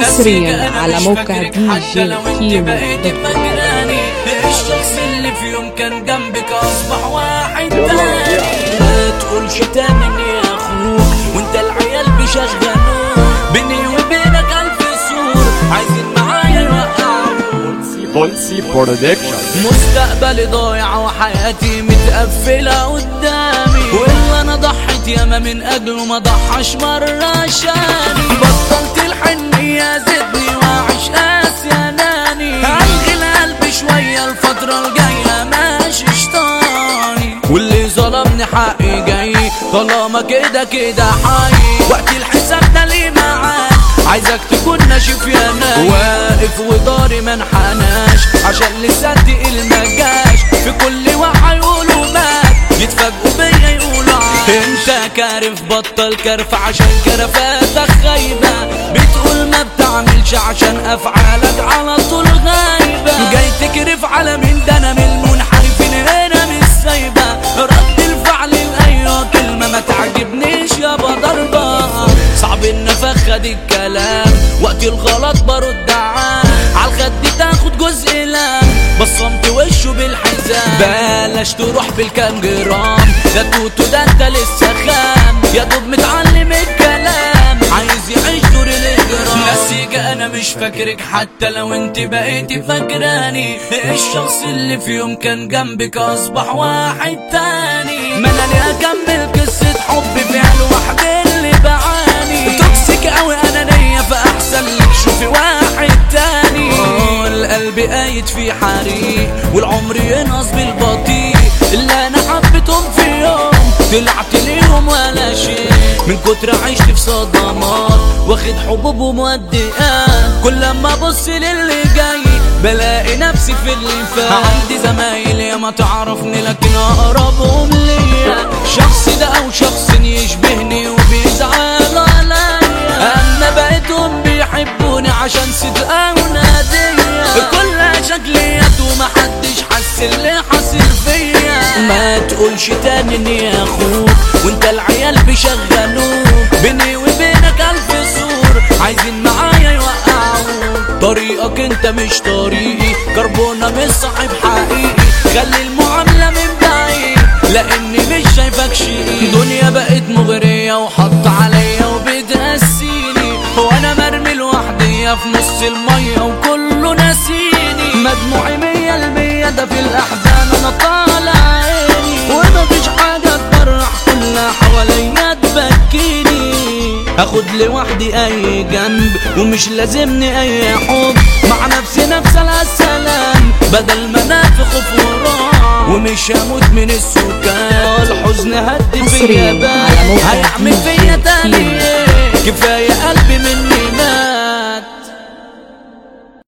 حصريا على موقع دي جي. فاكراني الشخص اللي في يوم كان جنبك أصبح واحد تاني. ما تقولش تاني اني أخوك وانت العيال بيشغلوك بيني وبينك ألف سور عايزين معايا يوقعوك. بولسي production مستقبلي ضايع وحياتي متقفلة قدامي. واللي من اجله ما ضحاش مرة عشاني بطلت الحنية زدني وأعيش قاسي اناني هلغي القلب شوية الفترة الجاية ماشي شطاني واللي ظلمني حقي جاي طالما كده كده حي. وقت الحساب ده ليه معاك عايزك تكون ناشف يا ناس. واقف وداري ما انحناش. عشان لسه تقيل ما جاش. في كل وقعه كارف بطل كرف عشان كرفاتك خايبه بتقول ما بتعملش عشان أفعالك على طول غايبة. جاي تكرف على مين؟ ده أنا من المنحرفين هنا مش سايبه رد الفعل لأيوة كلمة ما تعجبنيش يابا ضربه صعب النفخ خد الكلام. وقت الغلط برد عام عالخد تاخد جزء لام. بصمت وشه بالحزام بلاش تروح بالكام جرام ده توتو ده انت لسه خام. يا دوب متعلم الكلام. عايز يعيش دور الإجرام. نسيجة أنا مش فاكرك حتى لو انت بقيتي فاكراني. الشخص اللي في يوم كان جنبك أصبح واحد تاني؟ ما أنا أكمل قصة حب فيها لوحدي اللي بعاني. toxic أوي انانية فأحسن لك. شوفي واحد تاني. آه، القلب قايد في حريق كتر عشت في صدمات واخد حبوب ومودئات كل لما أبص للي جاي بلاقي نفسي في اللي فات عندي زمايل يا ما تعرفني لكن أقربهم ليا. شخص ده أو شخص يشبهني وبيزعل عليا. أما بقيتهم بيحبوني عشان صدقة تقولش تاني إني أخوك وإنت العيال بيشغلوك. بيني وبينك ألف سور عايزين معايا يوقعوك. طريقك إنت مش طريقي كربونة مش صاحب حقيقي. خلي المعاملة من بعيد لأني مش شايفك شيء. دنيا بقت مغرية وحط عليا وبتقسيني وأنا مرمي لوحدي في نص المية وكله ناسيني. مدموعي مية المية ده في الأحزان أنا طالع عيني ومفيش حاجة تفرح كلها حواليا تبكيني. اخد لوحدي أي جنب ومش لازمني أي حب. مع نفسي نفس السلام بدل ما انافخ في وراه ومش هموت من السكان الحزن هد فيا بال. هيعمل فيا